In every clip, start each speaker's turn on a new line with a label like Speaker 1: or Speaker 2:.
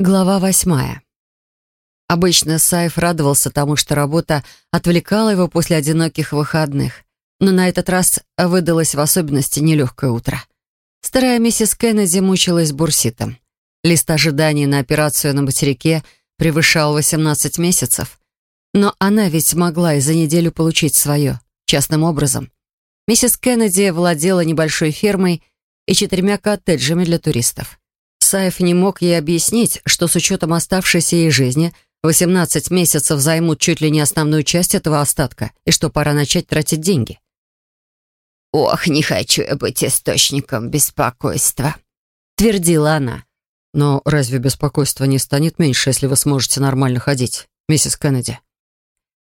Speaker 1: Глава восьмая. Обычно Сайф радовался тому, что работа отвлекала его после одиноких выходных, но на этот раз выдалось в особенности нелегкое утро. Старая миссис Кеннеди мучилась бурситом. Лист ожидания на операцию на материке превышал 18 месяцев, но она ведь могла и за неделю получить свое, частным образом. Миссис Кеннеди владела небольшой фермой и четырьмя коттеджами для туристов. Саев не мог ей объяснить, что с учетом оставшейся ей жизни 18 месяцев займут чуть ли не основную часть этого остатка, и что пора начать тратить деньги.
Speaker 2: «Ох, не хочу я быть источником беспокойства», —
Speaker 1: твердила она.
Speaker 3: «Но разве беспокойство не станет меньше, если вы сможете нормально ходить, миссис Кеннеди?»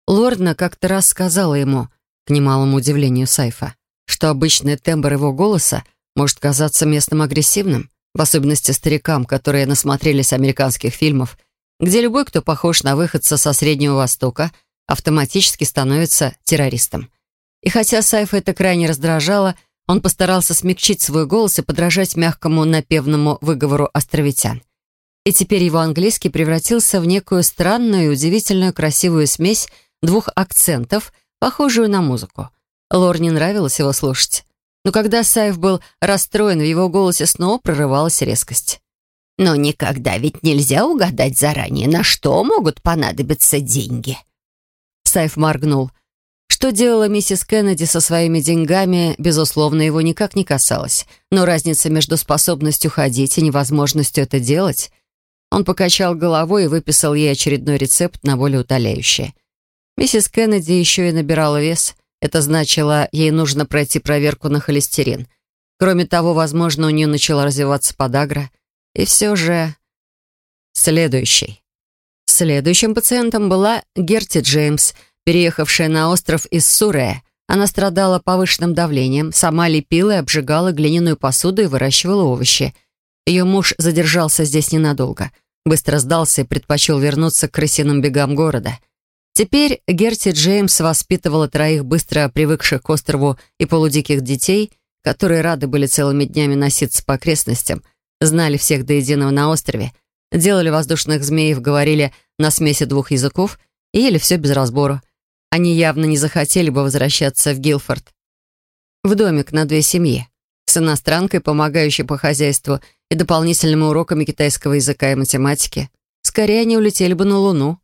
Speaker 1: Лордна как-то раз сказала ему, к немалому удивлению Сайфа, что обычный тембр его голоса может казаться местным агрессивным, в особенности старикам, которые насмотрелись американских фильмов, где любой, кто похож на выходца со Среднего Востока, автоматически становится террористом. И хотя Сайфа это крайне раздражало, он постарался смягчить свой голос и подражать мягкому напевному выговору островитян. И теперь его английский превратился в некую странную и удивительную красивую смесь двух акцентов, похожую на музыку. Лор не нравилось его слушать. Но когда Саев был расстроен, в его голосе снова прорывалась резкость.
Speaker 2: «Но никогда ведь нельзя угадать заранее, на что могут понадобиться деньги».
Speaker 1: Саев моргнул. Что делала миссис Кеннеди со своими деньгами, безусловно, его никак не касалось. Но разница между способностью ходить и невозможностью это делать... Он покачал головой и выписал ей очередной рецепт на более утоляющее. Миссис Кеннеди еще и набирала вес. Это значило, ей нужно пройти проверку на холестерин. Кроме того, возможно, у нее начала развиваться подагра. И все же... Следующий. Следующим пациентом была Герти Джеймс, переехавшая на остров из Сурея. Она страдала повышенным давлением, сама лепила и обжигала глиняную посуду и выращивала овощи. Ее муж задержался здесь ненадолго. Быстро сдался и предпочел вернуться к крысиным бегам города — Теперь Герти Джеймс воспитывала троих быстро привыкших к острову и полудиких детей, которые рады были целыми днями носиться по окрестностям, знали всех до единого на острове, делали воздушных змеев, говорили на смеси двух языков и ели все без разбору. Они явно не захотели бы возвращаться в Гилфорд. В домик на две семьи. С иностранкой, помогающей по хозяйству и дополнительными уроками китайского языка и математики. Скорее, они улетели бы на Луну.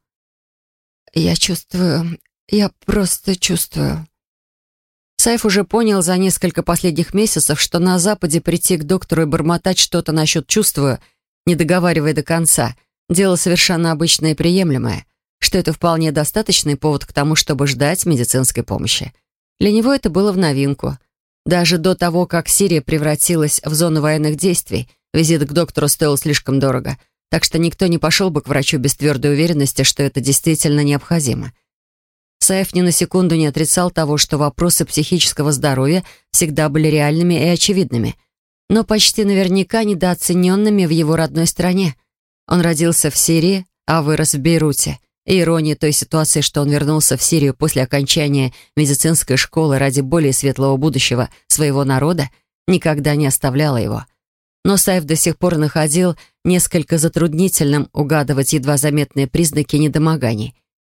Speaker 1: «Я чувствую, я просто чувствую». Сайф уже понял за несколько последних месяцев, что на Западе прийти к доктору и бормотать что-то насчет «чувствую», не договаривая до конца, дело совершенно обычное и приемлемое, что это вполне достаточный повод к тому, чтобы ждать медицинской помощи. Для него это было в новинку. Даже до того, как Сирия превратилась в зону военных действий, визит к доктору стоил слишком дорого, так что никто не пошел бы к врачу без твердой уверенности, что это действительно необходимо. Саев ни на секунду не отрицал того, что вопросы психического здоровья всегда были реальными и очевидными, но почти наверняка недооцененными в его родной стране. Он родился в Сирии, а вырос в Бейруте. И ирония той ситуации, что он вернулся в Сирию после окончания медицинской школы ради более светлого будущего своего народа, никогда не оставляла его. Но Саев до сих пор находил несколько затруднительным угадывать едва заметные признаки недомоганий.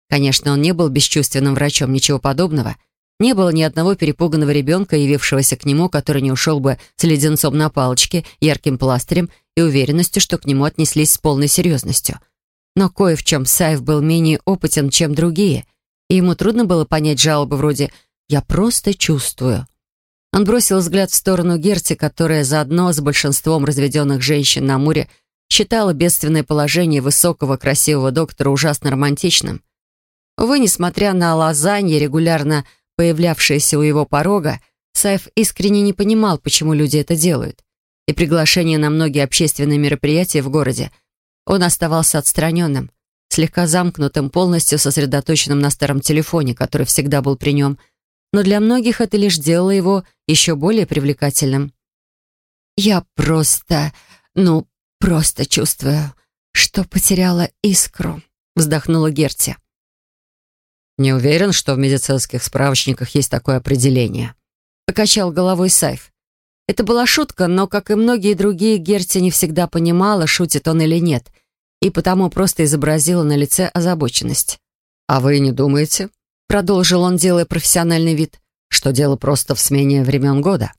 Speaker 1: Конечно, он не был бесчувственным врачом, ничего подобного. Не было ни одного перепуганного ребенка, явившегося к нему, который не ушел бы с леденцом на палочке, ярким пластырем и уверенностью, что к нему отнеслись с полной серьезностью. Но кое в чем Саев был менее опытен, чем другие, и ему трудно было понять жалобы вроде «я просто чувствую». Он бросил взгляд в сторону Герти, которая заодно с большинством разведенных женщин на море считала бедственное положение высокого красивого доктора ужасно романтичным. Увы, несмотря на лазанье, регулярно появлявшееся у его порога, Сайф искренне не понимал, почему люди это делают. И приглашение на многие общественные мероприятия в городе он оставался отстраненным, слегка замкнутым, полностью сосредоточенным на старом телефоне, который всегда был при нем, но для многих это лишь делало его еще более привлекательным. «Я просто... ну, «Просто чувствую, что потеряла искру», — вздохнула Герти.
Speaker 3: «Не уверен, что в медицинских справочниках есть такое определение», —
Speaker 1: покачал головой Сайф. Это была шутка, но, как и многие другие, Герти не всегда понимала, шутит он или нет. и потому просто изобразила на лице озабоченность.
Speaker 3: «А вы не думаете?» — продолжил он, делая профессиональный вид, «что дело просто в смене времен года?»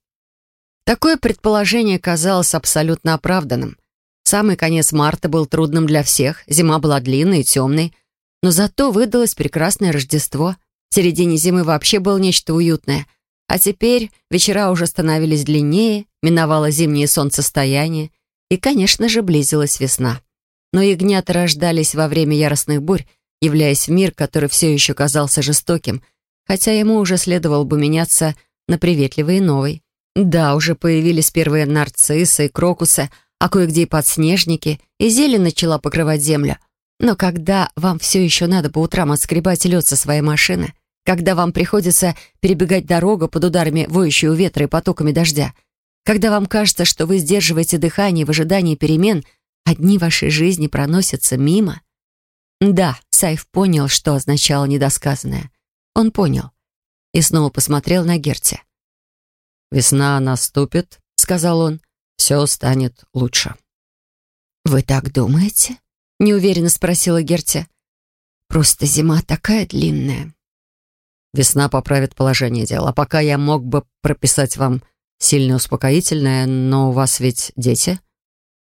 Speaker 1: Такое предположение казалось абсолютно оправданным. Самый конец марта был трудным для всех, зима была длинной и темной, но зато выдалось прекрасное Рождество. В середине зимы вообще было нечто уютное, а теперь вечера уже становились длиннее, миновало зимнее солнцестояние, и, конечно же, близилась весна. Но ягнята рождались во время яростных бурь, являясь в мир, который все еще казался жестоким, хотя ему уже следовало бы меняться на приветливый и новый. Да, уже появились первые нарциссы и крокусы, а кое-где и подснежники, и зелень начала покрывать землю. Но когда вам все еще надо по утрам отскребать лед со своей машины, когда вам приходится перебегать дорогу под ударами воющего ветра и потоками дождя, когда вам кажется, что вы сдерживаете дыхание в ожидании перемен, одни вашей жизни проносятся мимо. Да, Сайф понял, что означало недосказанное. Он понял. И снова посмотрел на Герти.
Speaker 3: «Весна наступит», — сказал он, — «все станет лучше».
Speaker 2: «Вы так думаете?» — неуверенно спросила Герти. «Просто зима такая длинная».
Speaker 3: «Весна поправит положение дел, а пока я мог бы прописать вам сильно успокоительное, но у вас ведь дети?»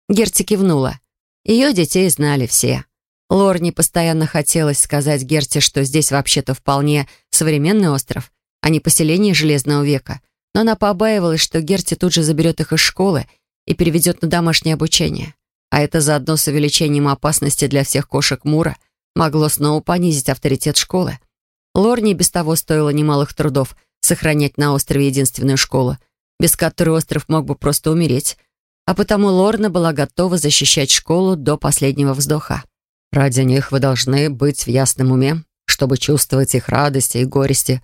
Speaker 1: Герти кивнула. Ее детей знали все. Лорне постоянно хотелось сказать Герти, что здесь вообще-то вполне современный остров, а не поселение Железного века — но она побаивалась, что Герти тут же заберет их из школы и переведет на домашнее обучение. А это заодно с увеличением опасности для всех кошек Мура могло снова понизить авторитет школы. Лорне без того стоило немалых трудов сохранять на острове единственную школу, без которой остров мог бы просто умереть, а потому Лорна была готова защищать школу до последнего вздоха.
Speaker 3: «Ради них вы должны быть в ясном уме, чтобы чувствовать их радости и горести»,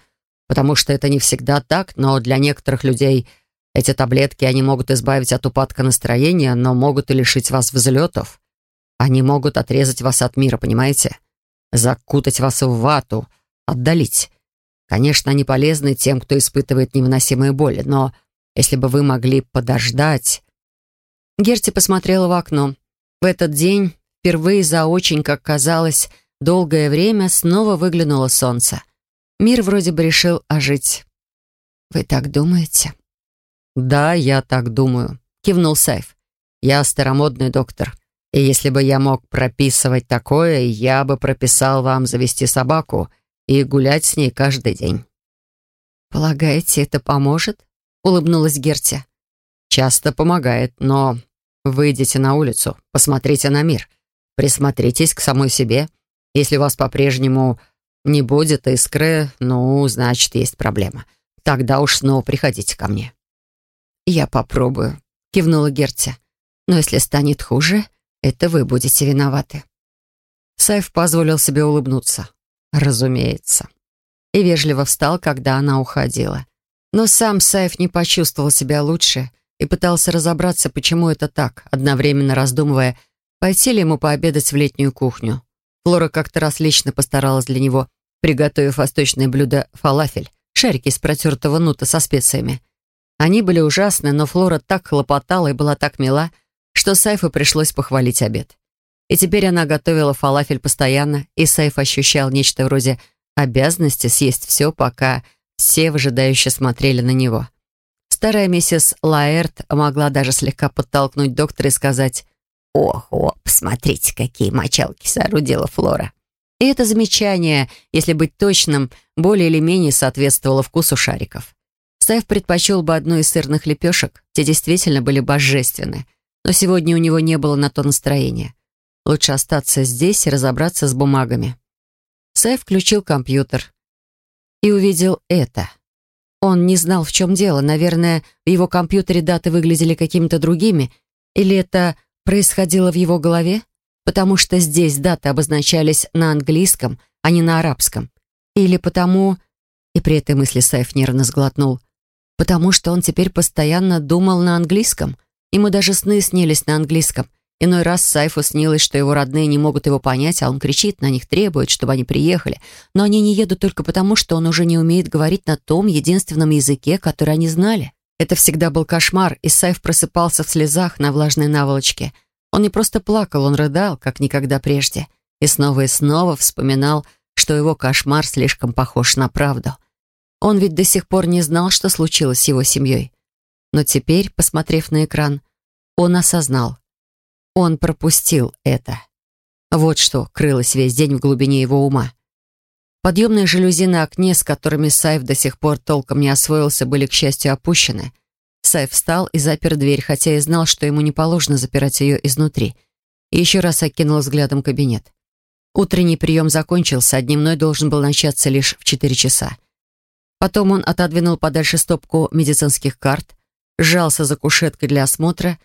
Speaker 3: потому что это не всегда так, но для некоторых людей эти таблетки, они могут избавить от упадка настроения, но могут и лишить вас взлетов. Они могут отрезать вас от мира, понимаете? Закутать вас в вату, отдалить. Конечно, они полезны тем, кто испытывает невыносимые боли, но если бы вы могли подождать...
Speaker 1: Герти посмотрела в окно. В этот день, впервые за очень, как казалось, долгое время снова выглянуло солнце. Мир вроде бы решил ожить.
Speaker 2: «Вы так думаете?»
Speaker 3: «Да, я так думаю», — кивнул Сайф. «Я старомодный доктор, и если бы я мог прописывать такое, я бы прописал вам завести собаку и гулять с ней каждый день».
Speaker 1: «Полагаете, это поможет?» — улыбнулась Герти.
Speaker 3: «Часто помогает, но выйдите на улицу, посмотрите на мир, присмотритесь к самой себе. Если у вас по-прежнему не будет искры, ну, значит, есть проблема. Тогда уж снова приходите ко мне».
Speaker 2: «Я попробую», — кивнула Герти. «Но если станет хуже, это вы будете виноваты».
Speaker 3: Сайф позволил себе улыбнуться. «Разумеется».
Speaker 1: И вежливо встал, когда она уходила. Но сам Сайф не почувствовал себя лучше и пытался разобраться, почему это так, одновременно раздумывая, пойти ли ему пообедать в летнюю кухню. Флора как-то раз лично постаралась для него, приготовив восточное блюдо фалафель, шарики из протертого нута со специями. Они были ужасны, но Флора так хлопотала и была так мила, что Сайфу пришлось похвалить обед. И теперь она готовила фалафель постоянно, и Сайф ощущал нечто вроде обязанности съесть все, пока все выжидающе смотрели на него. Старая миссис Лаэрт могла даже слегка подтолкнуть доктора и сказать
Speaker 2: «Ого, посмотрите, какие мочалки соорудила Флора».
Speaker 1: И это замечание, если быть точным, более или менее соответствовало вкусу шариков. Сайф предпочел бы одну из сырных лепешек, те действительно были божественны, но сегодня у него не было на то настроения. Лучше остаться здесь и разобраться с бумагами. Сайф включил компьютер и увидел это. Он не знал, в чем дело. Наверное, в его компьютере даты выглядели какими-то другими, или это происходило в его голове, потому что здесь даты обозначались на английском, а не на арабском. Или потому... И при этой мысли Сайф нервно сглотнул. Потому что он теперь постоянно думал на английском. Ему даже сны снились на английском. Иной раз Сайфу снилось, что его родные не могут его понять, а он кричит на них, требует, чтобы они приехали. Но они не едут только потому, что он уже не умеет говорить на том единственном языке, который они знали. Это всегда был кошмар, и Сайф просыпался в слезах на влажной наволочке. Он не просто плакал, он рыдал, как никогда прежде, и снова и снова вспоминал, что его кошмар слишком похож на правду. Он ведь до сих пор не знал, что случилось с его семьей. Но теперь, посмотрев на экран, он осознал. Он пропустил это. Вот что крылось весь день в глубине его ума. Подъемные жалюзи на окне, с которыми Сайф до сих пор толком не освоился, были, к счастью, опущены. Сайф встал и запер дверь, хотя и знал, что ему не положено запирать ее изнутри. И еще раз окинул взглядом кабинет. Утренний прием закончился, а дневной должен был начаться лишь в четыре часа. Потом он отодвинул подальше стопку медицинских карт, сжался за кушеткой для осмотра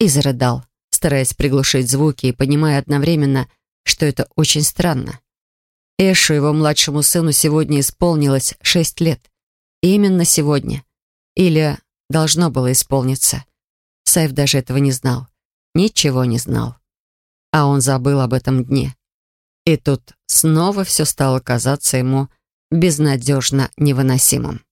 Speaker 1: и зарыдал, стараясь приглушить звуки и понимая одновременно, что это очень странно. Эшу, его младшему сыну, сегодня исполнилось шесть лет. И именно сегодня. Или должно было исполниться. Сайф даже этого не знал. Ничего не знал. А он забыл об этом дне. И тут снова все стало казаться ему безнадежно невыносимым.